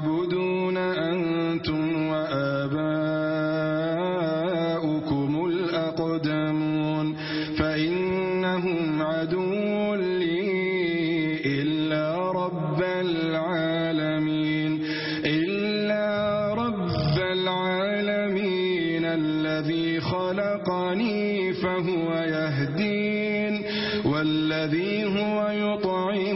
تعبدون أنتم وآباؤكم الأقدمون فإنهم عدو لي إلا رب العالمين إلا رب العالمين الذي خلقني فهو يهدين والذي هو يطعم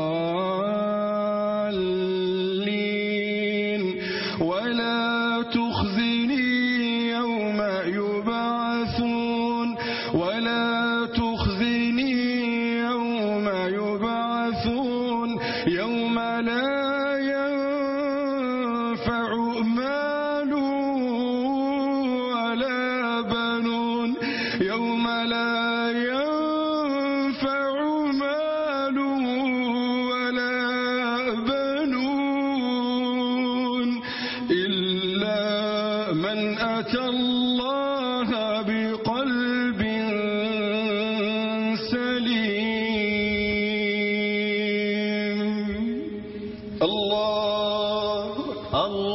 ولا ينفع مال ولا بنون. يوم لا ينفع مال ولا بنون. إلا من أتى الله بقلب اللہ اللہ.